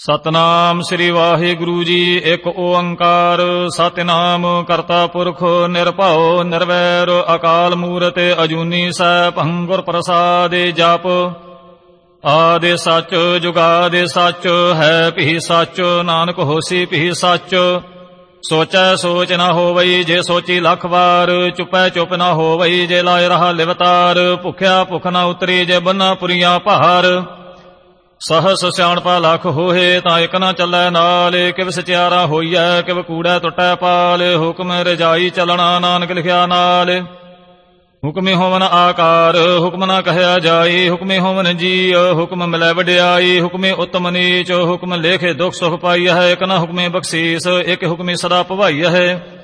ਸਤਨਾਮ ਸ੍ਰੀ ਵਾਹਿਗੁਰੂ ਜੀ, ਇੱਕ ਓੰਕਾਰ। ਸਤਨਾਮ ਕਰਤਾ ਪੁਰਖ ਨਿਰਭਉ, ਨਿਰਵੈਰ, ਅਕਾਲ ਮੂਰਤ ਅਜੂਨੀ ਸੈ ਭੰਗੁਰ ਪ੍ਰਸਾਦੇ ਜਪ। ਆਦੇ ਸੱਚ, ਜੁਗਾਦੇ ਸੱਚ, ਹੈ ਭੀ ਸੱਚ, ਨਾਨਕ ਹੋਸੀ ਭੀ ਸੱਚ। ਸੋਚੈ ਸੋਚ ਨਾ ਹੋਵਈ ਜੇ ਸੋਚੀ ਲੱਖ ਵਾਰ, ਚੁਪੈ ਚੁਪ ਨਾ ਹੋਵਈ ਜੇ ਲਾਇ ਰਹਾ ਲਿਵਤਾਰ। ਭੁਖਿਆ ਭੁਖ ਨਾ ਉਤਰੀ ਜੇ ਬੰਨਾ ਪੁਰੀਆਂ ਪਹਾੜ ਸਹਸ ਸਿਆਣਪਾ ਲੱਖ ਹੋਏ ਤਾਂ ਇਕ ਨਾ ਚੱਲੈ ਨਾਲ, ਕਿਵ ਸਚਿਆਰਾ ਹੋਈਐ, ਕਿਵ ਕੂੜੈ ਟੁੱਟੈ ਪਾਲ, ਹੁਕਮ ਰਜਾਈ ਚਲਣਾ ਨਾਨਕ ਲਿਖਿਆ ਨਾਲ। ਹੁਕਮੇ ਹੋਵਨ ਆਕਾਰ, ਹੁਕਮ ਨਾ ਕਹਿਆ ਜਾਈ, ਹੁਕਮੇ ਹੋਵਨ ਜੀ ਹੁਕਮ ਮਿਲੈ ਵਡਿਆਈ, ਹੁਕਮੇ ਉਤਮ ਨੀਚ, ਹੁਕਮ ਲੇਖੇ ਦੁਖ ਸੁਖ ਪਾਈ ਹੈ ਇਕ ਨਾ ਹੁਕਮੇ ਬਖਸ਼ੀਸ, ਇਕ ਹੁਕਮੇ ਸਦਾ ਭਵਾਈ ਹੈ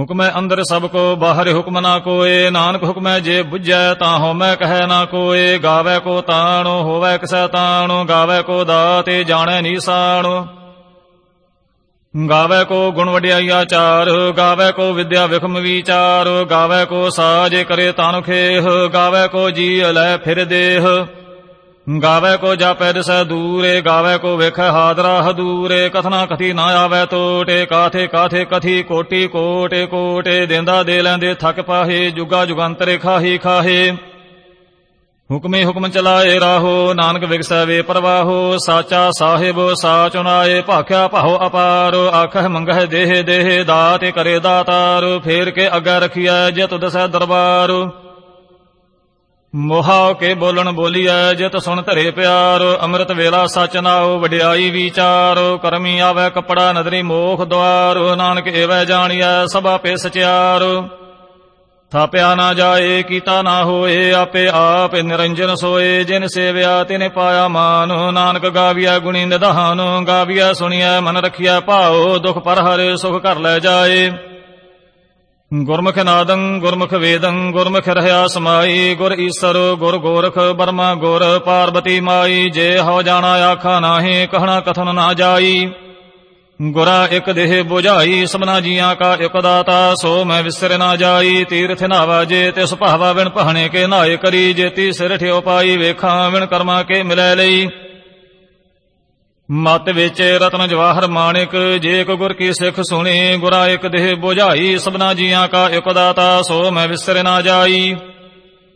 ਹੁਕਮੈ ਅੰਦਰ ਸਭ ਕੋ, ਬਾਹਰ ਹੁਕਮ ਨਾ ਕੋਏ, ਨਾਨਕ ਹੁਕਮੈ ਜੇ ਬੁਝੈ ਤਾਂ ਹੋਮੈ ਕਹੈ ਨਾ ਕੋਏ, ਗਾਵੇ ਕੋ ਤਾਣ, ਹੋਵੇ ਕਿਸੈ ਤਾਣੋ, ਗਾਵੇ ਕੋ ਦਾਤੇ ਜਾਣੈ ਨੀਸਾਣ ਗਾਵੇ ਕੋ ਗੁਣ ਵਡਿਆਈ ਆਚਾਰ ਗਾਵੇ ਕੋ ਵਿਦਿਆ ਵਿਖਮ ਵਿਚਾਰ, ਗਾਵੇ ਕੋ ਸਾਜ ਕਰੇ ਤਾਨੁ ਖੇਹ, ਗਾਵੇ ਕੋ ਜੀ ਲੈ ਫਿਰ ਦੇਹ। ਗਾਵੇ ਕੋ ਜਾਪੈ ਦਸੈ ਦੂਰੇ, ਗਾਵੇ ਕੋ ਵੇਖੈ ਹਾਦਰਾ ਹਦੂਰੇ ਕਥਨਾ ਕਥੀ ਨਾ ਆਵੇ ਟੋਟੇ ਕਾਥੇ ਕਾਥੇ ਕਥੀ ਕੋਟੀ ਕੋਟੇ ਕੋਟੇ। ਦੇਂਦਾ ਦੇ ਲੈਂਦੇ ਥਕ ਪਾਹੇ, ਜੁਗਾ ਜੁਗੰਤਰੇ ਖਾਹੀ ਖਾਹੇ। ਹੁਕਮੇ ਹੁਕਮ ਚਲਾਏ ਰਾਹੋ, ਨਾਨਕ ਵਿਗਸੈ ਵੇ ਪ੍ਰਵਾਹੋ। ਸਾਚਾ ਸਾਹਿਬ ਸਾਚ ਨਾਏ ਭਾਖਿਆ ਭਾਉ ਅਪਾਰ। ਆਖਹਿ ਮੰਗਹਿ ਦੇਹ ਦੇਹ, ਦਾਤ ਕਰੇ ਦਾਤਾਰ। ਫੇਰ ਕੇ ਅਗਾ ਰਖੀਐ, ਜਿਤ ਦਸੈ ਦਰਬਾਰ। ਮੋਹਾ ਕੇ ਬੋਲਣ ਬੋਲੀਐ, ਜਿਤ ਸੁਣ ਧਰੇ ਪਿਆਰ, ਅੰਮ੍ਰਿਤ ਵੇਲਾ ਸਚ ਨਾਉ, ਵਡਿਆਈ ਵਿਚਾਰ, ਕਰਮੀ ਆਵੇ ਕਪੜਾ, ਨਦਰੀ ਮੋਖ ਦਵਾਰ ਨਾਨਕ ਏਵੈ ਜਾਣੀਐ, ਸਭਾ ਪੇ ਸਚਿਆਰ ਥਾਪਿਆ ਨਾ ਜਾਏ, ਕੀਤਾ ਨਾ ਹੋਏ, ਆਪੇ ਆਪ ਨਿਰੰਜਨ ਸੋਏ, ਜਿਨ ਸੇਵਿਆ ਤਿਨ ਪਾਇਆ ਮਾਨ, ਨਾਨਕ ਗਾਵੀਆ ਗੁਣੀ ਨਿਧਾਨ, ਗਾਵੀਐ ਸੁਣੀਐ, ਮਨ ਰਖਿਆ ਭਾਉ, ਦੁਖ ਪਰ ਹਰੇ, ਸੁਖ ਕਰ ਲੈ ਜਾਏ। ਗੁਰਮੁਖ ਨਾਦੰ ਗੁਰਮੁਖ ਵੇਦੰ ਗੁਰਮੁਖ ਰਹਾ ਸਮਾਈ ਗੁਰ ਈਸਰ ਗੁਰ ਗੋਰਖ ਬਰਮਾ, ਗੁਰ, ਪਾਰਬਤੀ ਮਾਈ, ਜੇ ਹੋ ਜਾਣਾ ਆਖਾ ਨਾਹੀ, ਕਹਣਾ ਕਥਨ ਨਾ ਜਾਈ। ਗੁਰਾ ਇਕ ਦੇਹ 부ਝਾਈ ਸਭਨਾ ਜੀਆਂ ਕਾ ਇਕ ਦਾਤਾ, ਸੋ ਮੈਂ ਵਿਸਰ ਨਾ ਜਾਈ। ਤੀਰਥ ਨਾਵਾ ਜੇ ਤਿਸ ਭਾਵਾ, ਵਿਣ ਪਹਣੇ ਕੇ ਨਾਏ ਕਰੀ। ਜੇਤੀ ਸਿਰ ਠਿਓ ਪਾਈ, ਵੇਖਾਂ ਵਿਣ ਕਰਮਾ ਕੇ ਮਿਲੈ ਲਈ। ਮਤ ਵਿੱਚ ਰਤਨ ਜਵਾਹਰ ਮਾਣਿਕ, ਜੇ ਕੋ ਗੁਰ ਕੀ ਸਿੱਖ ਸੁਣੀ, ਗੁਰਾ ਇਕ ਦੇਹ 부ਝਾਈ ਸਭਨਾ ਜੀਆਂ ਕਾ ਇਕ ਦਾਤਾ, ਸੋ ਮੈਂ ਵਿਸਰ ਨਾ ਜਾਈ।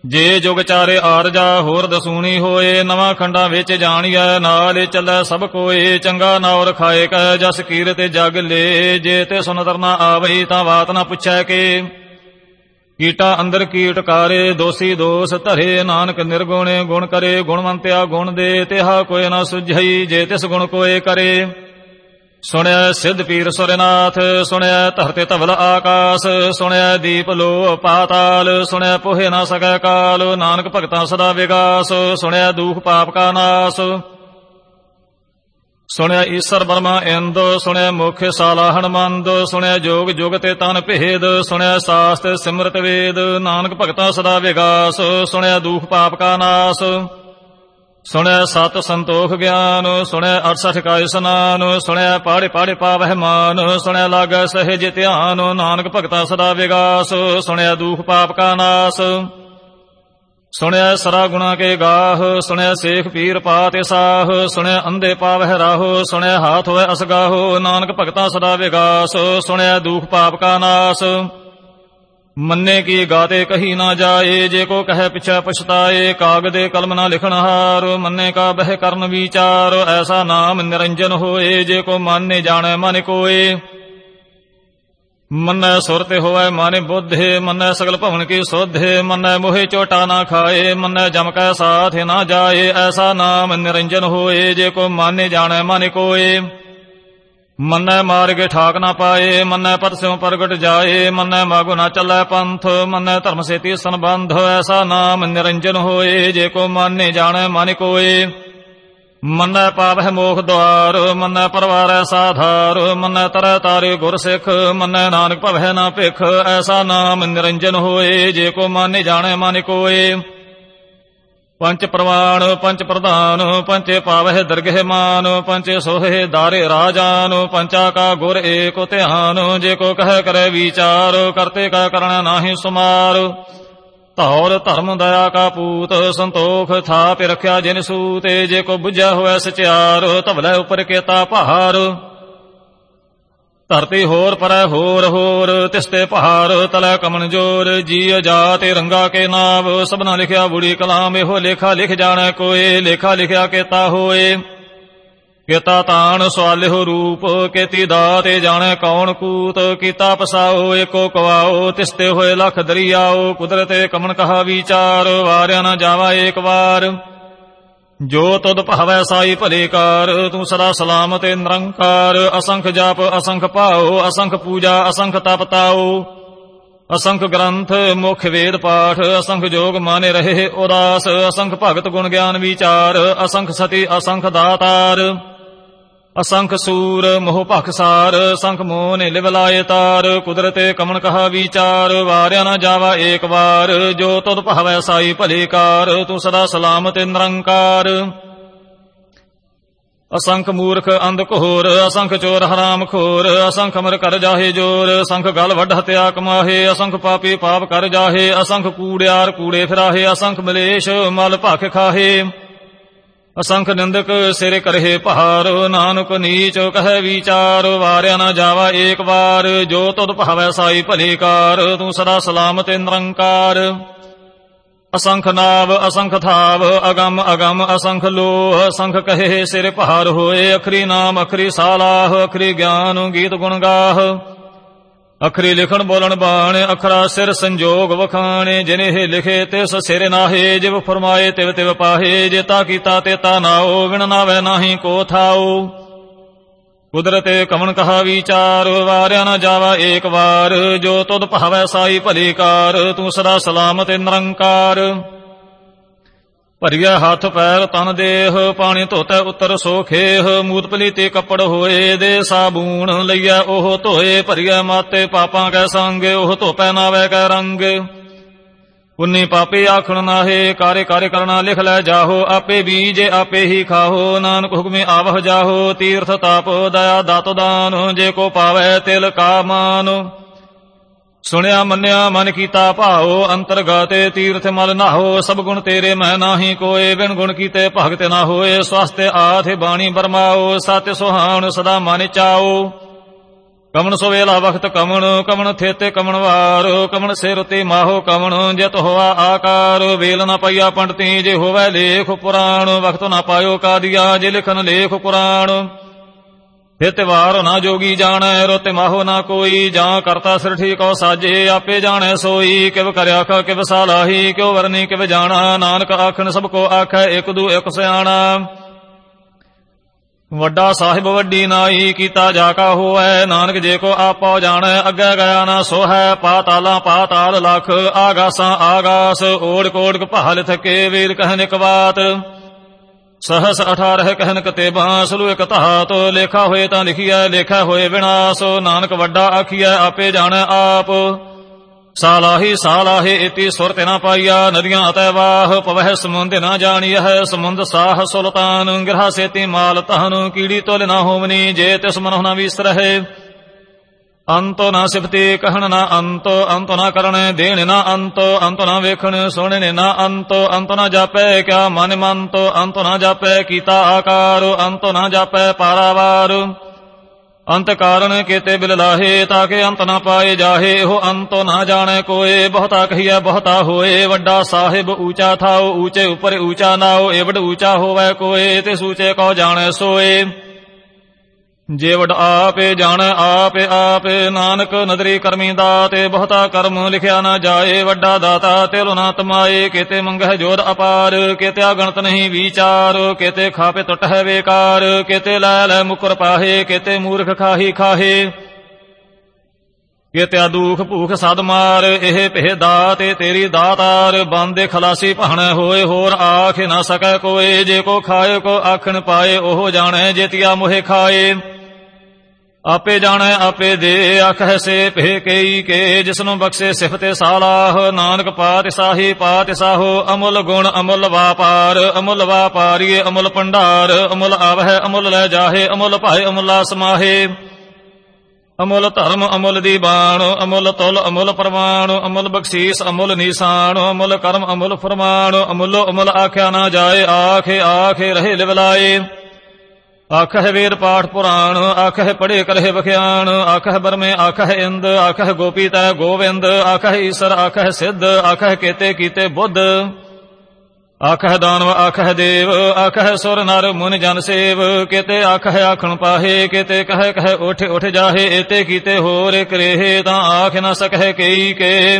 ਜੇ ਜੁਗ ਚਾਰੇ ਆਰਜਾ, ਹੋਰ ਦਸੂਣੀ ਹੋਏ, ਨਵਾਂ ਖੰਡਾਂ ਵਿੱਚ ਜਾਣੀਐ, ਨਾਲ ਚੱਲੈ ਸਭ ਕੋਏ, ਚੰਗਾ ਨਾਉ ਰਖਾਏ ਕੈ, ਜਸ ਕੀਰਤ ਜਗ ਲੇ, ਜੇ ਤੇ ਸੁਨਦਰ ਨਾ ਆਵਈ, ਤਾਂ ਬਾਤ ਨਾ ਪੁੱਛੈ ਕੇ। ਕੀਟਾ ਅੰਦਰ ਕੀਟ ਕਾਰੇ, ਦੋਸੀ ਦੋਸ ਧਰੇ, ਨਾਨਕ ਨਿਰਗੁਣੇ, ਗੁਣ ਕਰੇ, ਗੁਣਵੰਤਿਆ ਗੁਣ ਦੇ, ਤਿਹਾ ਕੋਇ ਨਾ ਸੁਝਈ, ਜੇ ਤਿਸ ਗੁਣ ਕੋਏ ਕਰੇ। ਸੁਣਿਆ ਸਿੱਧ ਪੀਰ ਸੁਰਨਾਥ ਸੁਣਿਆ ਧਰਤੇ ਧਵਲ ਆਕਾਸ ਸੁਣਿਆ ਦੀਪ ਲੋ ਪਾਤਾਲ ਸੁਣਿਆ ਪੋਹੇ ਨਾ ਸਕੈ ਕਾਲ, ਨਾਨਕ ਭਗਤਾਂ ਸਦਾ ਵਿਗਾਸ ਸੁਣਿਆ ਦੁਖ ਪਾਪ ਕਾ ਨਾਸ। ਸੁਣਿਆ ਈਸ਼ਰ ਬਰਮਾ ਇੰਦ, ਸੁਣਿਆ ਮੁਖ ਸਾਲਾ ਹਨਮੰਦ, ਸੁਣਿਆ ਜੋਗ ਜੁਗ ਤੇ ਤਨ ਭੇਦ, ਸੁਣਿਆ ਸਾਸਤ ਸਿਮਰਤ ਵੇਦ, ਨਾਨਕ ਭਗਤਾਂ ਸਦਾ ਵਿਗਾਸ, ਸੁਣਿਆ ਦੁਖ ਪਾਪ ਕਾ ਨਾਸ, ਸੁਣਿਆ ਸਤ ਸੰਤੋਖ ਗਿਆਨ, ਸੁਣਿਆ 68 ਕਾ ਇਸਨਾਨ, ਸੁਣਿਆ ਪਾੜੇ ਪਾੜੇ ਪਾਵਹਿ ਮਾਨ, ਸੁਣਿਆ ਲਾਗੈ ਸਹਿਜ ਧਿਆਨ, ਨਾਨਕ ਭਗਤਾ ਸਦਾ ਵਿਗਾਸ, ਸੁਣਿਆ ਦੁਖ ਪਾਪ ਕਾ ਨਾਸ। ਸੁਣਿਆ ਸਰਾ ਗੁਣਾ ਕੇ ਗਾਹ, ਸੁਣਿਆ ਸੇਖ ਪੀਰ ਪਾਤੇ ਸਾਹ, ਸੁਣਿਆ ਅੰਧੇ ਪਾਵਹਿ ਰਾਹੋ, ਸੁਣਿਆ ਹਾਥ ਹੋਇ ਅਸਗਾਹੋ ਨਾਨਕ ਭਗਤਾ ਸਦਾ ਵਿਗਾਸ, ਸੁਣਿਆ ਦੁਖ ਪਾਪ ਕਾ ਨਾਸ। ਮੰਨੇ ਕੀ ਗਾਤੇ ਕਹੀ ਨਾ ਜਾਏ, ਜੇ ਕੋ ਕਹੈ ਪਿਛੈ ਪਛਤਾਏ ਕਾਗਦੇ ਕਲਮ ਨਾ ਲਿਖਣ ਹਾਰ, ਮੰਨੇ ਕਾ ਬਹਿ ਕਰਨ ਵਿਚਾਰ, ਐਸਾ ਨਾਮ ਨਿਰੰਜਨ ਹੋਏ, ਜੇ ਕੋ ਮਾਨੇ ਜਾਣੈ ਮਨ ਕੋਏ। ਮੰਨੈ ਸੁਰਤੇ ਹੋਵੈ ਮਾਨੇ ਬੁੱਧੇ, ਮੰਨੈ ਸਗਲ ਭਵਨ ਕੀ ਸੋਧੇ, ਮੰਨੈ ਮੋਹਿ ਚੋਟਾ ਨਾ ਖਾਏ, ਮੰਨੈ ਜਮ ਕੈ ਸਾਥ ਨਾ ਜਾਏ, ਐਸਾ ਨਾਮ ਨਿਰੰਜਨ ਹੋਏ, ਜੇ ਕੋ ਮਾਨੇ ਜਾਣੈ ਮਨ ਕੋਏ। ਮੰਨੈ ਮਾਰਗੇ ਠਾਕ ਨਾ ਪਾਏ, ਮੰਨੈ ਪਤ ਸਿਉ ਪ੍ਰਗਟ ਜਾਏ, ਮੰਨੈ ਮਾਗੋ ਨਾ ਚੱਲੈ ਪੰਥ, ਮੰਨੈ ਧਰਮ ਸੇਤੀ ਸੰਬੰਧ, ਐਸਾ ਨਾਮ ਨਿਰੰਜਨ ਹੋਏ, ਜੇ ਕੋ ਮਾਨੇ ਜਾਣੈ ਮਨ ਕੋਏ। ਮੰਨੈ ਪਾਵਹਿ ਮੋਖ ਦਵਾਰ ਮੰਨੈ ਪਰਵਾਰੈ ਸਾਧਾਰ, ਮੰਨੈ ਤਰੈ ਤਾਰੇ ਗੁਰ ਸਿੱਖ, ਮੰਨੈ ਨਾਨਕ ਭਵੈ ਨਾ ਭਿਖ, ਐਸਾ ਨਾਮ ਨਿਰੰਜਨ ਹੋਏ, ਜੇ ਕੋ ਮਾਨੇ ਜਾਣੈ ਮਨ ਕੋਏ। ਪੰਚ ਪ੍ਰਵਾਣ, ਪੰਚ ਪ੍ਰਧਾਨ, ਪੰਚੇ ਪਾਵਹਿ ਦਰਗਹਿ ਮਾਨ, ਪੰਚੇ ਸੋਹੇ ਦਾਰੇ ਰਾਜਾਨ ਪੰਚਾ ਕਾ ਗੁਰ ਏਕ ਧਿਆਨ, ਜੇ ਕੋ ਕਹਿ ਕਰੇ ਵਿਚਾਰ, ਕਰਤੇ ਕਾ ਕਰਣਾ ਨਾਹੀ ਸੁਮਾਰ। ਧੌਰ ਧਰਮ ਦਇਆ ਕਾ ਪੂਤ, ਸੰਤੋਖ ਥਾਪ ਰਖਿਆ ਜਿਨ ਸੂਤੇ, ਜੇ ਕੋ ਬੁਝਿਆ ਹੋਇਆ ਸਚਿਆਰ, ਧਵਲੇ ਉਪਰ ਕੇਤਾ ਪਹਾਰ ਧਰਤੀ ਹੋਰ ਪਰੈ ਹੋਰ ਹੋਰ, ਤਿਸਤੇ ਪਹਾੜ ਤਲੈ ਕਮਨ ਜੋਰ ਜੀ ਜਾਤੇ ਰੰਗਾ ਕੇ ਨਾਮ ਸਭਨਾ ਲਿਖਿਆ ਬੁੜੀ ਕਲਾਮ, ਇਹੋ ਲੇਖਾ ਲਿਖ ਜਾਣੈ ਕੋਏ, ਲੇਖਾ ਲਿਖਿਆ ਕੇਤਾ ਹੋਏ। ਕੀਤਾ ਤਾਣ ਸਵਾਲਿਓ ਰੂਪ, ਕੀਤੀ ਦਾਤੇ ਜਾਣੈ ਕੌਣ ਕੂਤ, ਕੀਤਾ ਪਸਾਓ ਏਕੋ ਕਵਾਓ ਤਿਸਤੇ ਹੋਏ ਲਖ ਦਰਿਆਓ ਕੁਦਰਤੇ ਕਮਨ ਕਹਾ ਵਿਚਾਰ, ਵਾਰਿਆ ਨਾ ਜਾਵਾ ਏਕ ਵਾਰ। ਜੋ ਤੁਧ ਭਾਵੈ ਸਾਈ ਭਲੇ ਕਾਰ, ਤੂੰ ਸਦਾ ਸਲਾਮਤ ਨਿਰੰਕਾਰ, ਅਸੰਖ ਜਾਪ, ਅਸੰਖ ਭਾਉ, ਅਸੰਖ ਪੂਜਾ, ਅਸੰਖ ਤਪ ਤਾਉ। ਅਸੰਖ ਗ੍ਰੰਥ, ਮੁਖ ਵੇਦ ਪਾਠ, ਅਸੰਖ ਜੋਗ ਮਾਨੇ ਰਹੇ ਉਦਾਸ, ਅਸੰਖ ਭਗਤ ਗੁਣ ਗਿਆਨ ਵਿਚਾਰ, ਅਸੰਖ ਸਤੀ, ਅਸੰਖ ਦਾਤਾਰ। ਅਸੰਖ ਸੂਰ ਮੋਹ ਭਖਸਾਰ ਸੰਖ ਮੋਹ ਨੇ ਲਿਵ ਲਾਏ ਤਾਰ, ਕੁਦਰਤੇ ਕਮਨ ਕਹਾ ਵਿਚਾਰ, ਵਾਰਿਆ ਨਾ ਜਾਵਾ ਏਕ ਵਾਰ, ਜੋ ਤੁਧ ਭਾਵੈ ਸਾਈ ਭਲੇ ਕਾਰ, ਤੂੰ ਸਦਾ ਸਲਾਮਤ ਨਿਰੰਕਾਰ। ਅਸੰਖ ਮੂਰਖ ਅੰਧ ਘੋਰ, ਅਸੰਖ ਚੋਰ ਹਰਾਮ ਖੋਰ, ਅਸੰਖ ਅਮਰ ਕਰ ਜਾਹੇ ਜੋਰ, ਅਸੰਖ ਗਲ ਵੱਢ ਹਤਿਆ ਕਮਾਹੇ, ਅਸੰਖ ਪਾਪੀ ਪਾਪ ਕਰ ਜਾਹੇ, ਅਸੰਖ ਕੂੜਿਆਰ ਕੂੜੇ ਫਿਰਾਹੇ, ਅਸੰਖ ਮਲੇਸ਼ ਮਲ ਭਖ ਖਾਹੇ। ਅਸੰਖ ਨਿੰਦਕ ਸਿਰੇ ਕਰਹਿ ਪਹਾਰ ਨਾਨਕ ਨੀਚ ਕਹੈ ਵਿਚਾਰ, ਵਾਰਿਆ ਨਾ ਜਾਵਾ ਏਕ ਵਾਰ, ਜੋ ਤੁਧ ਭਾਵੈ ਸਾਈ ਭਲੇ ਕਾਰ, ਤੂੰ ਸਦਾ ਸਲਾਮਤ ਨਿਰੰਕਾਰ। ਅਸੰਖ ਨਾਵ, ਅਸੰਖ ਥਾਵ, ਅਗੰਮ ਅਗੰਮ ਅਸੰਖ ਲੋਹ, ਅਸੰਖ ਕਹੇ ਸਿਰ ਪਹਾਰ ਹੋਏ, ਅਖਰੀ ਨਾਮ, ਅਖਰੀ ਸਾਲਾਹ, ਅਖਰੀ ਗਿਆਨ, ਗੀਤ ਗੁਣ ਗਾਹ। ਅਖਰੀ ਲਿਖਣ ਬੋਲਣ ਬਾਣ, ਅਖਰਾ ਸਿਰ ਸੰਜੋਗ ਵਖਾਣੇ, ਜਿਨੇ ਲਿਖੇ ਤਿਸ ਸਿਰ ਨਾਹੇ, ਜਿਵ ਫਰਮਾਏ ਤਿਵ ਤਿਵ ਪਾਹੇ, ਜੇ ਤਾ ਕੀਤਾ ਤੇ ਤਾ ਨਾਓ ਵਿਣ ਨਾਵੇ ਨਾਹੀ ਕੋ ਥਾਓ ਕੁਦਰਤੇ ਕਮਨ ਕਹਾ ਵਿਚਾਰ, ਵਾਰਿਆ ਨਾ ਜਾਵਾ ਏਕ ਵਾਰ, ਜੋ ਤੁਧ ਭਾਵੈ ਸਾਈ ਭਲੀ ਕਾਰ, ਤੂੰ ਸਦਾ ਸਲਾਮਤ ਨਿਰੰਕਾਰ। ਭਰੀਆ ਹੱਥ ਪੈਰ ਤਨ ਦੇਹ, ਪਾਣੀ ਧੋਤੈ ਉਤਰ ਸੋਖੇਹ ਮੂਤ ਪਲੀਤੇ ਕੱਪੜ ਹੋਏ ਦੇ ਸਾਬੂਣ ਲਈਐ ਉਹ ਧੋਏ ਭਰੀਆ ਮਾਤੇ ਪਾਪਾਂ ਕੈ ਸੰਗ, ਉਹ ਧੋਪੈ ਨਾਵੇ ਕੈ ਰੰਗ। ਪੁੰਨੀ ਪਾਪੇ ਆਖਣ ਨਾਹੇ, ਕਾਰੇ ਕਾਰੇ ਕਰਨਾ ਲਿਖ ਲੈ ਜਾਹੋ, ਆਪੇ ਬੀਜ ਆਪੇ ਹੀ ਖਾਹੋ, ਨਾਨਕ ਹੁਕਮੇ ਆਵਹ ਜਾਹੋ, ਤੀਰਥ ਤਾਪ ਦਇਆ ਦਾਤ ਦਾਨ, ਜੇ ਕੋ ਪਾਵੈ ਤਿਲ ਕਾ ਮਾਨ। ਸੁਣਿਆ, ਮੰਨਿਆ, ਮਨ ਕੀਤਾ, ਭਾਉ, ਅੰਤਰਗਤੇ ਤੀਰਥ ਮਲ ਨਾਹੋ, ਸਭ ਗੁਣ ਤੇਰੇ ਮੈਂ ਨਾਹੀ ਕੋਏ, ਬਿਨ ਗੁਣ ਕੀਤੇ ਭਗਤ ਨਾ ਹੋਏ ਸਵਸਤੇ ਆਥੇ ਬਾਣੀ ਬਰਮਾਓ, ਸਤਿ ਸੁਹਾਣ ਸਦਾ ਮਨ ਚਾਓ। ਕਮਣ ਸਵੇਲਾ ਵਖਤ ਕਮਣ ਕਮਣ ਥੇਤੇ ਕਮਣ ਵਾਰ, ਕਮਣ ਸਿਰ ਤੇ ਮਾਹੋ ਕਮਣ, ਜਿਤ ਹੋਆ ਆਕਾਰ, ਵੇਲ ਨਾ ਪਈਆ ਪੰਡਤੀ, ਜੇ ਹੋਵੇ ਲੇਖ ਪੁਰਾਣ, ਵਖਤ ਨਾ ਪਾਇਓ ਕਾਦੀਆ, ਜੇ ਲਿਖਨ ਲੇਖ ਪੁਰਾਣ। ਹਿਤ ਵਾਰ ਨਾ ਜੋਗੀ ਜਾਣੈ, ਰੁਤ ਮਾਹੋ ਨਾ ਕੋਈ, ਜਾਂ ਕਰਤਾ ਸਿਰ ਠੀਕੋ ਸਾਜੇ ਆਪੇ ਜਾਣੈ ਸੋਈ, ਕਿਵ ਕਰਿਆ ਕਾ ਕਿਵ ਸਾਲਾਹੀ, ਕਿਉ ਵਰਨੀ, ਕਿਵ ਜਾਣਾ, ਨਾਨਕ ਆਖਣ ਸਭ ਕੋ ਆਖੈ, ਇਕ ਦੂ ਇਕ ਸਿਆਣਾ। ਵੱਡਾ ਸਾਹਿਬ ਵੱਡੀ ਨਾਈ, ਕੀਤਾ ਜਾ ਕਾ ਹੋਐ, ਨਾਨਕ ਜੇ ਕੋ ਆਪੋ ਜਾਣੈ, ਅੱਗੇ ਗਿਆ ਨਾ ਸੋ ਹੈ ਪਾਤਾਲਾਂ ਪਾਤਾਲ ਲਖ, ਆਗਾਸਾਂ ਆਗਾਸ, ਓੜ ਕੋੜ ਪਹਾਲ ਥਕੇ, ਵੀਰ ਕਹਿਨ ਇਕ ਬਾਤ। ਸਹਸ 18 ਕਹਿਨ ਕਤੇ ਬਾਸਲੂ ਇਕ ਧਾਤ, ਲੇਖਾ ਹੋਏ ਤਾਂ ਲਿਖੀਐ, ਲੇਖਾ ਹੋਏ ਵਿਨਾਸ਼, ਨਾਨਕ ਵੱਡਾ ਆਖੀਐ, ਆਪੇ ਜਾਣ ਆਪ। ਸਾਲਾਹੀ ਸਾਲਾਹੇ ਇਤੀ ਸੁਰਤ ਨਾ ਪਾਈਆ, ਨਦੀਆਂ ਅਤੈ ਵਾਹ, ਪਵਹਿ ਸਮੁੰਦ ਨਾ ਜਾਣੀਐ, ਸਮੁੰਦ ਸਾਹ ਸੁਲਤਾਨ, ਗ੍ਰਹ ਸੇਤੀ ਮਾਲ ਤਹਨ ਕੀੜੀ ਤੋਲ ਨਾ ਹੋਵਨੀ, ਜੇ ਤਿਸ ਮਨਹੁ ਨਾ ਵਿਸਰਹਿ। ਅੰਤੋ ਨਾ ਸਿਫਤੀ ਕਹਿਣ ਨਾ ਅੰਤੋ, ਅੰਤ ਨਾ ਕਰਣ ਦੇਣ ਨਾ ਅੰਤੋ, ਅੰਤ ਨਾ ਵੇਖਣ ਸੁਣਨ ਨਾ ਅੰਤੋ, ਅੰਤ ਨਾ ਜਾਪੈ ਕਿਆ ਮਨ ਮੰਤੋ, ਅੰਤ ਨਾ ਜਾਪੈ ਕੀਤਾ ਆਕਾਰ, ਅੰਤੋ ਨਾ ਜਾਪੈ ਪਾਰਾਵਾਰ। ਅੰਤ ਕਾਰਨ ਕੀਤੇ ਬਿਲ ਲਾਹੇ ਤਾਂ ਕਿ ਅੰਤ ਨਾ ਪਾਏ ਜਾਹੇ, ਉਹ ਅੰਤੋ ਨਾ ਜਾਣੇ ਕੋਏ, ਬਹੁਤਾ ਕਹੀਐ, ਬਹੁਤਾ ਹੋਏ, ਵੱਡਾ ਸਾਹਿਬ ਊਚਾ ਥਾਉ, ਊਚੇ ਉਪਰ ਊਚਾ ਨਾਉ, ਏਵਡ ਊਚਾ ਹੋਵੈ ਕੋਏ, ਤੇ ਸੂਚੇ ਕੋ ਜਾਣੇ ਸੋਏ। ਜੇ ਵਡ ਆਪੇ ਜਾਣ, ਆਪੇ ਆਪੇ ਨਾਨਕ ਨਦਰੀ ਕਰਮੀ ਦਾਤੇ, ਬਹੁਤਾ ਕਰਮ ਲਿਖਿਆ ਨਾ ਜਾਏ, ਵੱਡਾ ਦਾਤਾ ਤਿਲ ਨਾ ਤਮਾਏ, ਕਿਤੇ ਮੰਗਹਿ ਜੋਦ ਅਪਾਰ, ਕਿਤੇ ਅਗਣਤ ਨਹੀਂ ਵਿਚਾਰ, ਕਿਤੇ ਖਾਪੇ ਟੁੱਟ ਹੈ ਵੇਕਾਰ, ਕਿਤੇ ਲੈ ਲੈ ਮੁਕਰ ਪਾਹੇ, ਕਿਤੇ ਮੂਰਖ ਖਾਹੀ ਖਾਹੇ। ਕਿਤੇ ਦੁਖ ਭੂਖ ਸਦ ਮਾਰ, ਇਹ ਪਹਿ ਦਾਤੇ ਤੇਰੀ ਦਾਤਾਰ, ਬੰਦੇ ਖਲਾਸੀ ਭਾਣੇ ਹੋਏ, ਹੋਰ ਆਖ ਨਾ ਸਕੈ ਕੋਏ, ਜੇ ਕੋ ਖਾਏ, ਕੋ ਆਖਣ ਪਾਏ, ਉਹ ਜਾਣੈ ਜੇਤੀਆ ਮੋਹਿ ਖਾਏ। ਆਪੇ ਜਾਣੈ, ਆਪੇ ਦੇ ਆਖੈ ਸੇ ਭੇ ਕਈ ਕੇ, ਜਿਸਨੂੰ ਬਖਸ਼ੇ ਸਿਫਤੇ ਸਾਲਾਹ। ਨਾਨਕ ਪਾਤ ਸਾਹੀ, ਪਾਤ ਸਾਹੋ, ਅਮੁੱਲ ਗੁਣ, ਅਮੁੱਲ ਵਾਪਾਰ। ਅਮੁੱਲ ਵਾਪਾਰੀਏ, ਅਮੁੱਲ ਭੰਡਾਰ। ਅਮੁੱਲ ਆਵਹਿ, ਅਮੁੱਲ ਲੈ ਜਾਹੇ, ਅਮੁੱਲ ਭਾਏ, ਅਮੁੱਲਾ ਸਮਾਹੇ ਅਮੁੱਲ ਧਰਮ, ਅਮੁੱਲ ਦੀ ਬਾਣ। ਅਮੁੱਲ ਤੁਲ, ਅਮੁੱਲ ਪ੍ਰਮਾਣ। ਅਮੁੱਲ ਬਖਸ਼ੀਸ, ਅਮੁੱਲ ਨੀਸਾਨ। ਅਮੁੱਲ ਕਰਮ, ਅਮੁੱਲ ਫਰਮਾਨ। ਅਮੁੱਲੋ, ਅਮੁੱਲ ਆਖਿਆ ਨਾ ਜਾਏ, ਆਖੇ ਆਖੇ ਰਹੇ ਲਿਵਲਾਏ। ਆਖਹਿ ਵੇਦ ਪਾਠ ਪੁਰਾਣ, ਆਖਹਿ ਪੜੇ ਕਰਹਿ ਬਖਿਆਣ ਆਖਹਿ ਬਰਮੇ, ਆਖਹਿ ਇੰਦ, ਆਖਹਿ ਗੋਪੀ ਤੈ ਗੋਵਿੰਦ, ਆਖਹਿ ਈਸਰ, ਆਖਹਿ ਸਿੱਧ, ਆਖਹਿ ਕੀਤੇ ਕੀਤੇ ਬੁੱਧ। ਆਖਹਿ ਦਾਨਵ, ਆਖਹਿ ਦੇਵ, ਆਖਹਿ ਸੁਰ ਨਰ ਮੁਨ ਜਨ ਸੇਵ, ਕੀਤੇ ਆਖਹਿ ਆਖਣ ਪਾਹੇ, ਕੀਤੇ ਕਹੈ ਕਹੈ ਉਠ ਉਠ ਜਾਹੇ, ਏਤੇ ਕੀਤੇ ਹੋਰ ਕਰੇਹੇ ਤਾਂ ਆਖ ਨਾ ਸਕਹਿ ਕਈ ਕੇ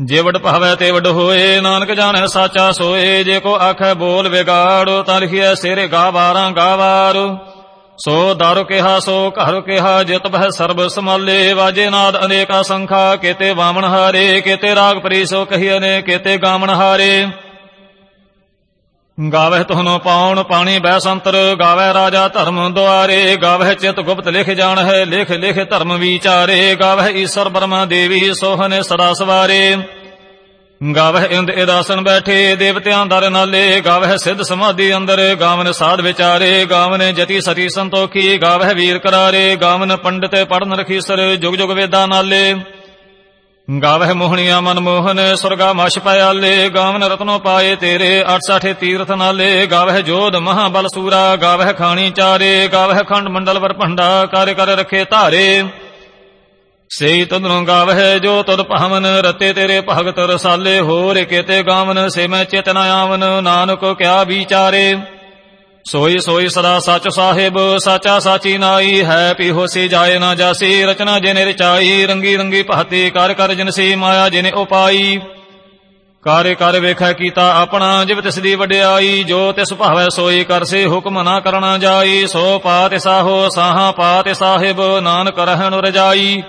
ਜੇ ਵਡ ਭਾਵੈ ਤੇ ਵਡ ਹੋਏ, ਨਾਨਕ ਜਾਣੈ ਸਾਚਾ ਸੋਏ, ਜੇ ਕੋ ਆਖੈ ਬੋਲ ਵਿਗਾੜ, ਤਾਂ ਲਿਖਿਆ ਸਿਰ ਗਾਵਾਰਾਂ ਗਾਵਾਰ ਸੋ ਦਰ ਕਿਹਾ, ਸੋ ਘਰ ਕਿਹਾ, ਜਿਤ ਬਹਿ ਸਰਬ ਸਮਾਲੇ ਵਾਜੇ ਨਾਦ ਅਨੇਕਾ ਸੰਖਾ, ਕੀਤੇ ਵਾਮਣ ਹਾਰੇ, ਕੀਤੇ ਰਾਗ ਪ੍ਰੀਸੋ ਕਹੀ ਅਨੇ ਕੀਤੇ ਗਾਮਣ ਹਾਰੇ। ਗਾਵਹਿ ਤੁਹਨੋ ਪਾਉਣ ਪਾਣੀ ਬੈ ਸੰਤਰ ਗਾਵਹਿ ਰਾਜਾ ਧਰਮ ਦੁਆਰੇ, ਗਾਵਹਿ ਚਿਤ ਗੁਪਤ ਲਿਖ ਜਾਣ ਹੈ ਲਿਖ ਲਿਖ ਧਰਮ ਵਿਚਾਰੇ, ਗਾਵਹਿ ਈਸ਼ਰ ਬਰਮਾ ਦੇਵੀ ਸੋਹਨੇ ਸਦਾ ਸਵਾਰੇ। ਗਾਵਹਿ ਇੰਦ ਇਦਾਸਨ ਬੈਠੇ, ਦੇਵਤਿਆਂ ਦਰ ਨਾਲੇ, ਗਾਵਹਿ ਸਿੱਧ ਸਮਾਧੀ ਅੰਦਰ, ਗਾਵਨ ਸਾਧ ਵਿਚਾਰੇ, ਗਾਵਨ ਜਤੀ ਸਤੀ ਸੰਤੋਖੀ, ਗਾਵਹਿ ਵੀਰ ਕਰਾਰੇ, ਗਾਵਨ ਪੰਡਤ ਪੜਨ ਰਖੀਸਰ ਜੁਗ ਜੁਗ ਵੇਦਾਂ ਨਾਲੇ। ਗਾਵਹਿ ਮੋਹਣੀਆਂ ਮਨ ਮੋਹਨ, ਸੁਰਗਾ ਮਛ ਪਿਆਲੇ, ਗਾਵਨ ਰਤਨੋ ਪਾਏ ਤੇਰੇ 68 ਤੀਰਥ ਨਾਲੇ। ਗਾਵਹਿ ਜੋਧ ਮਹਾਬਲ ਸੂਰਾ, ਗਾਵਹਿ ਖਾਣੀ ਚਾਰੇ, ਗਾਵਹਿ ਖੰਡ ਮੰਡਲ ਵਰ ਭੰਡਾ, ਕਰ ਕਰ ਰਖੇ ਧਾਰੇ। ਸੇਈ ਤਦਨੋਂ ਗਾਵਹਿ ਜੋ ਤਦ ਭਾਵਨ, ਰਤੇ ਤੇਰੇ ਭਗਤ ਰਸਾਲੇ। ਹੋਰ ਕੇਤੇ ਗਾਵਨ, ਸੇ ਮੈਂ ਚੇਤਨ ਆਵਨ, ਨਾਨਕ ਕਿਆ ਵਿਚਾਰੇ। ਸੋਈ ਸੋਈ ਸਦਾ ਸੱਚ ਸਾਹਿਬ, ਸਾਚਾ ਸਾਚੀ ਨਾਈ, ਹੈ ਪੀ ਹੋਸੀ ਜਾਏ ਨਾ ਜਾਸੀ, ਰਚਨਾ ਜਿਨੇ ਰਚਾਈ, ਰੰਗੀ ਰੰਗੀ ਭਾਤੀ, ਕਰ ਕਰ ਜਿਨਸੀ ਮਾਇਆ ਜਿਨੇ ਉਪਾਈ। ਕਾਰੇ ਕਰ ਵੇਖੈ ਕੀਤਾ ਆਪਣਾ, ਜਿਵ ਤਿਸ ਦੀ ਵਡਿਆਈ, ਜੋ ਤਿਸ ਭਾਵੈ ਸੋਈ ਕਰਸੇ ਹੁਕਮ ਨਾ ਕਰਨਾ ਜਾਈ, ਸੋ ਪਾਤਿ ਸਾਹੋ ਸਾਹਾ ਪਾਤਿ ਸਾਹਿਬ ਨਾਨਕ ਰਹਿਣ ਰਜਾਈ।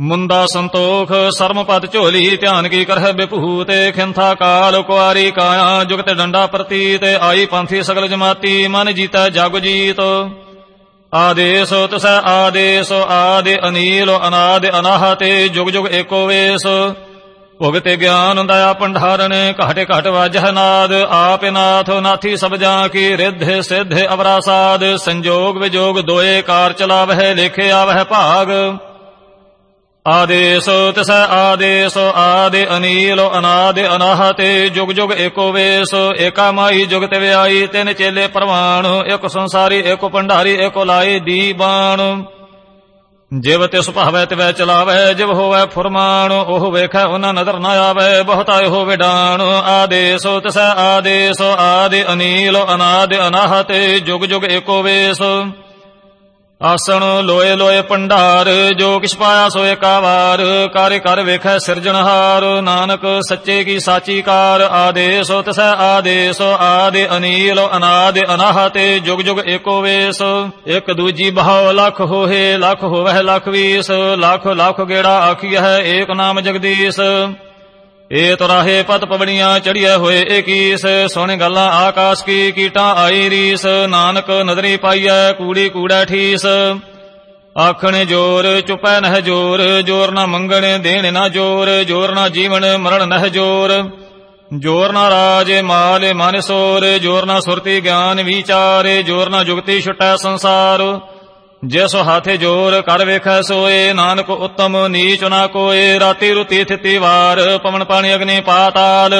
ਮੁੰਦਾ ਸੰਤੋਖ ਸਰਮ ਪਦ ਝੋਲੀ, ਧਿਆਨ ਕੀ ਕਰਹਿ ਤੇ ਖਿੰਥਾ ਕਾਲ, ਕੁਆਰੀ ਕਾਇਆ, ਜੁਗਤ ਡੰਡਾ ਪ੍ਰਤੀਤ, ਆਈ ਪੰਥੀ ਸਗਲ ਜਮਾਤੀ, ਮਨ ਜੀਤੈ ਜਗ ਜੀਤ। ਆਦੇਸ ਤਸੈ ਆਦੇਸ, ਆਦਿ ਅਨੀਲ, ਅਨਾਦ ਅਨਾਹਤੇ, ਜੁਗ ਜੁਗ ਏਕੋ ਵੇਸ। ਭੁਗਤੇ ਗਿਆਨ ਦਇਆ ਭੰਡਾਰਨ, ਘਟ ਘਟ ਵਾਜਹ ਨਾਦ, ਆਪ ਨਾਥ ਨਾਥੀ ਸਭ ਜਾਂ ਕੀ, ਰਿੱਧ ਸਿੱਧ ਅਵਰਾਸਾਦ ਸੰਜੋਗ ਵਿਜੋਗ ਦੋਏ ਕਾਰ ਚਲਾਵਹਿ, ਲੇਖੇ ਆਵਹਿ ਭਾਗ। ਆਦੇਸ ਤਿਸੈ ਆਦੇਸ, ਆਦਿ ਅਨੀਲ, ਅਨਾਦਿ ਅਨਾਹਤੇ, ਜੁਗ ਜੁਗ ਏਕੋ ਵੇਸ, ਏਕਾ ਮਾਈ ਜੁਗ ਤੇ ਵਿਆਈ ਤਿੰਨ ਚੇਲੇ ਪ੍ਰਵਾਣ, ਇੱਕ ਸੰਸਾਰੀ ਏਕੋ ਭੰਡਾਰੀ, ਇੱਕ ਲਾਈ ਦੀ ਬਾਣ ਜਿਵ ਤਿਸ ਭਾਵੈ ਤਿਵੈ ਚਲਾਵੈ, ਜਿਵ ਹੋਵੈ ਫੁਰਮਾਨ, ਉਹ ਵੇਖੈ ਉਹਨਾਂ ਨਦਰ ਨਾ ਆਵੈ, ਬਹੁਤਾ ਇਹੋ ਵਿਡਾਣ। ਆਦੇਸ ਤਿਸੈ ਆਦੇਸ, ਆਦਿ ਅਨੀਲ, ਅਨਾਦਿ ਅਨਾਹਤੇ, ਜੁਗ ਜੁਗ ਏਕੋ ਵੇਸ। ਆਸਣ ਲੋਏ ਲੋਏ ਪੰਡਾਰ, ਜੋ ਕਿਛ ਪਾਇਆ ਸੋ ਏਕਾ ਕਰ ਕਰ ਵੇਖੈ ਸਿਰਜਣਹਾਰ ਨਾਨਕ ਸੱਚੇ ਕੀ ਸਾਚੀ ਕਾਰ ਆਦੇਸ ਤਸੈ ਆਦੇਸ ਆਦਿ ਅਨੀਲ, ਅਨਾਦ ਅਨਾਹਤੇ, ਜੁਗ ਜੁਗ ਏਕੋ ਵੇਸ। ਇਕ ਦੂਜੀ ਬਹਾਉ ਲਖ ਹੋਏ ਲਖ ਹੋਵਹਿ ਲਖ ਵੀਸ, ਲਖ ਲਖ ਗੇੜਾ ਆਖੀਐ ਏਕ ਨਾਮ ਜਗਦੀਸ਼। ਏ ਤਰਾਹੇ ਪਤ ਪਵਣੀਆਂ ਚੜੀਏ ਹੋਏ ਏਕੀਸ, ਸੁਣ ਗੱਲਾਂ ਆਕਾਸ਼ ਕੀ, ਕੀਟਾਂ ਆਈ ਰੀਸ, ਨਾਨਕ ਨਦਰੀ ਪਾਈਐ, ਕੂੜੀ ਕੂੜਾ ਠੀਸ। ਆਖਣ ਜੋਰ, ਚੁਪੈ ਨਹਿ ਜੋਰ ਜੋਰ ਨਾ ਮੰਗਣ, ਦੇਣ ਨਾ ਜੋਰ ਜੋਰ ਨਾ ਜੀਵਨ, ਮਰਨ ਨਹਿ ਜੋਰ। ਜੋਰ ਨਾ ਰਾਜ, ਮਾਲ, ਮਨ ਸੋਰ, ਜੋਰ ਨਾ ਸੁਰਤੀ ਗਿਆਨ, ਵਿਚਾਰੇ, ਜੋਰ ਨਾ ਜੁਗਤੀ ਛਟੈ ਸੰਸਾਰ। ਜਿਸ ਹਾਥੇ ਜੋਰ ਕਰ ਵੇਖੈ ਸੋਏ, ਨਾਨਕ ਉਤਮ ਨੀਚ ਨਾ ਕੋਏ, ਰਾਤੀ ਰੁਤੀ ਥਿਤੀ ਵਾਰ ਪਵਨ ਪਾਣੀ ਅਗਨੀ ਪਾਤਾਲ।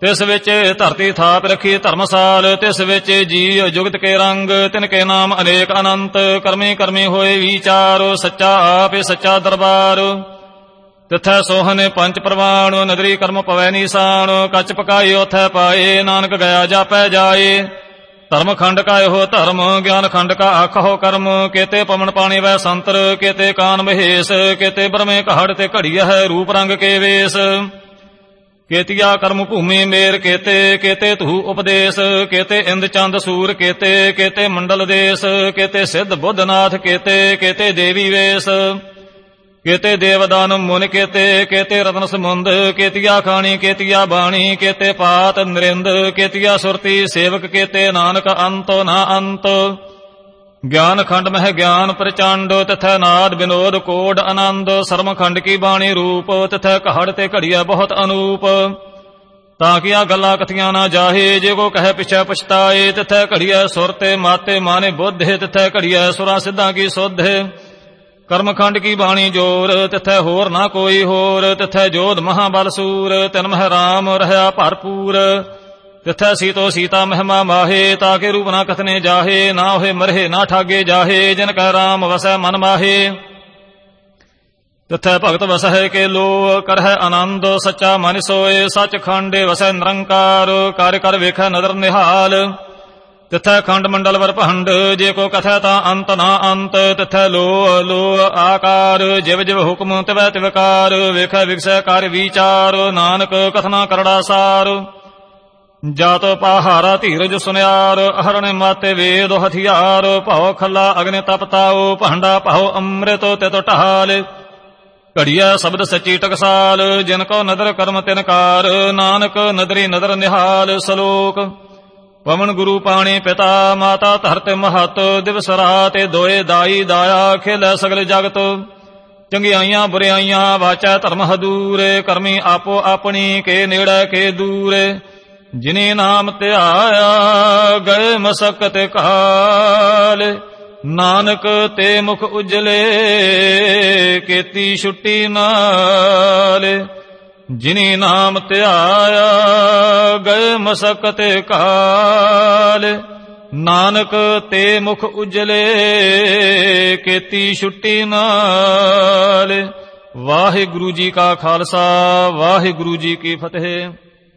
ਤਿਸ ਵਿੱਚ ਧਰਤੀ ਥਾਪ ਰੱਖੀ ਧਰਮਸਾਲ, ਤਿਸ ਵਿੱਚ ਜੀ ਜੁਗਤ ਕੇ ਰੰਗ, ਤਿਨ ਕੇ ਨਾਮ ਅਨੇਕ ਅਨੰਤ, ਕਰਮੀ ਕਰਮੀ ਹੋਏ ਵਿਚਾਰ, ਸੱਚਾ ਆਪੇ ਸੱਚਾ ਦਰਬਾਰ। ਤਿਥੈ ਸੋਹਨ ਪੰਜ ਪ੍ਰਵਾਣ ਨਗਰੀ ਕਰਮ ਪਵੈ ਨੀਸਾਨ, ਕੱਚ ਪਕਾਈ ਉਥੈ ਪਾਏ, ਨਾਨਕ ਗਿਆ ਜਾਪੈ ਜਾਏ। ਧਰਮ ਖੰਡ ਕਾ ਇਹੋ ਧਰਮ, ਗਿਆਨ ਖੰਡ ਕਾ ਆਖੋ ਕਰਮ, ਕੇਤੇ ਪਵਨ ਪਾਣੀ ਵੈ ਸੰਤਰ, ਕੇਤੇ ਕਾਨ ਮਹੇਸ਼, ਕੇਤੇ ਬਰਮੇ ਕਹੜ ਤੇ ਘੜੀਆ ਹੈ ਰੂਪ ਰੰਗ ਕੇ ਵੇਸ। ਕੇਤੀਆ ਕਰਮ ਭੂਮੀ ਮੇਰ ਕੇਤੇ ਕੇਤੇ ਤੂ ਉਪਦੇਸ਼, ਕੇਤੇ ਇੰਦ ਚੰਦ ਸੂਰ ਕੇਤੇ ਕੇਤੇ ਮੰਡਲ ਦੇਸ, ਕੇਤੇ ਸਿੱਧ ਬੁੱਧਨਾਥ ਕੇਤੇ ਕੇਤੇ ਦੇਵੀ ਵੇਸ। ਕੇਤੇ ਦੇਵਦਾਨ ਮੁਨ ਕੇਤੇ ਕੇਤੇ ਰਤਨ ਸਮੁੰਦ, ਕੇਤੀਆ ਖਾਣੀ, ਕੇਤੀਆ ਬਾਣੀ, ਕੇਤੇ ਪਾਤ ਨਰਿੰਦ, ਕੇਤੀਆ ਸੁਰਤੀ ਸੇਵਕ, ਕੇਤੇ ਨਾਨਕ ਅੰਤੋ, ਨਾ ਅੰਤ। ਗਿਆਨ ਖੰਡ ਮਹਿ ਗਿਆਨ ਪ੍ਰਚੰਡ, ਤਥੈ ਨਾਦ ਬਿਨੋਦ ਕੋਡ ਆਨੰਦ। ਸਰਮ ਖੰਡ ਕੀ ਬਾਣੀ ਰੂਪ, ਤਥੈ ਕਹੜ ਤੇ ਘੜੀਆ ਬਹੁਤ ਅਨੂਪ। ਤਾਂ ਕਿ ਆ ਗੱਲਾਂ ਕਥੀਆਂ ਨਾ ਜਾਹੇ, ਜੇ ਕੋ ਕਹੇ ਪਿਛੈ ਪਛਤਾਏ, ਤਿਥੈ ਘੜੀਐ ਸੁਰ ਤੇ ਮਾਤੇ ਮਾਨੇ ਬੁੱਧੇ, ਤਿਥੈ ਘੜੀਐ ਸੁਰਾਂ ਸਿੱਧਾਂ ਕੀ ਸੁਧੇ। ਕਰਮਖੰਡ ਕੀ ਬਾਣੀ ਜੋਰ, ਤਿਥੈ ਹੋਰ ਨਾ ਕੋਈ ਹੋਰ, ਤਿਥੈ ਜੋਧ ਮਹਾਬਲ ਸੂਰ, ਤਿਨ ਮਹਿ ਰਾਮ ਰਹਾ ਭਰਪੂਰ। ਤਿਥੈ ਸੀਤੋ ਸੀਤਾ ਮਹਿਮਾ ਮਾਹੇ, ਤਾਂ ਕੇ ਰੂਪ ਨਾ ਕਥਨੇ ਜਾਹੇ, ਨਾ ਹੋਏ ਮਰਹੇ, ਨਾ ਠਾਗੇ ਜਾਹੇ, ਜਿਨ ਕੈ ਰਾਮ ਵਸੈ ਮਨ ਮਾਹੇ। ਤਿਥੈ ਭਗਤ ਵਸਹਿ ਕੇ ਲੋ ਕਰਹਿ ਆਨੰਦ, ਸੱਚਾ ਮਨ ਸੋਏ ਸਚ ਖੰਡੇ ਵਸੈ ਨਿਰੰਕਾਰ, ਕਰ ਕਰ ਵੇਖੈ ਨਦਰ ਨਿਹਾਲ। ਤਿਥੈ ਖੰਡ ਮੰਡਲ ਵਰ ਭੰਡ, ਜੇ ਕੋ ਕਥੈ ਤਾਂ ਅੰਤ ਨਾ ਅੰਤ, ਤਿਥੈ ਲੋ ਲੋ ਆਕਾਰ, ਜਿਵ ਜਿਵ ਹੁਕਮ ਤਿਵੈ ਤਿਵਕਾਰ ਵੇਖੈ ਵਿਗਸੈ ਕਰ ਵਿਚਾਰ, ਨਾਨਕ ਕਥਨਾ ਕਰੜਾ ਸਾਰ। ਜਾਤ ਪਾਹਾਰਾ ਧੀਰਜ ਸੁਨਿਆਰ ਅਹਰਣ ਮਾਤੇ ਵੇਦ ਹਥਿਆਰ, ਭਉ ਖੱਲਾ ਅਗਨੇ ਤਪਤਾਓ ਭਾਂਡਾ ਭਉ ਅੰਮ੍ਰਿਤ ਤਿਤ ਢਾਲ। ਘੜੀਆ ਸ਼ਬਦ ਸੱਚੀ ਟਕਸਾਲ, ਜਿਨ ਕੋ ਨਦਰ ਕਰਮ ਤਿਨਕਾਰ ਨਾਨਕ ਨਦਰੀ ਨਦਰ ਨਿਹਾਲ ਸਲੋਕ। ਪਵਨ ਗੁਰੂ ਪਾਣੀ ਪਿਤਾ, ਮਾਤਾ ਧਰਤ ਮਹਤ, ਦਿਵਸ ਰਾਤ ਦੋਏ ਦਾਈ ਦਾਇਆ ਖੇਲੇ ਸਗਲ ਜਗਤ। ਚੰਗਿਆਈਆਂ ਬੁਰਿਆਈਆਂ ਵਾਚਾ ਧਰਮ ਹਦੂਰ, ਕਰਮੀ ਆਪੋ ਆਪਣੀ, ਕੇ ਨੇੜੇ ਕੇ ਦੂਰ। ਜਿਨੇ ਨਾਮ ਧਿਆਇਆ, ਗਏ ਮਸਕਤ ਕਾਲ ਨਾਨਕ ਤੇ ਮੁਖ ਉਜਲੇ, ਕੀਤੀ ਛੁੱਟੀ ਨਾਲ। ਜਿਨੀ ਨਾਮ ਧਿਆਇਆ ਗਏ ਮਸਕਤ ਕਾਲ। ਨਾਨਕ ਤੇ ਮੁਖ ਉਜਲੇ ਕੀਤੀ ਛੁੱਟੀ ਨਾਲ। ਵਾਹਿਗੁਰੂ ਜੀ ਕਾ ਖਾਲਸਾ, ਵਾਹਿਗੁਰੂ ਜੀ ਕੀ ਫਤਿਹ।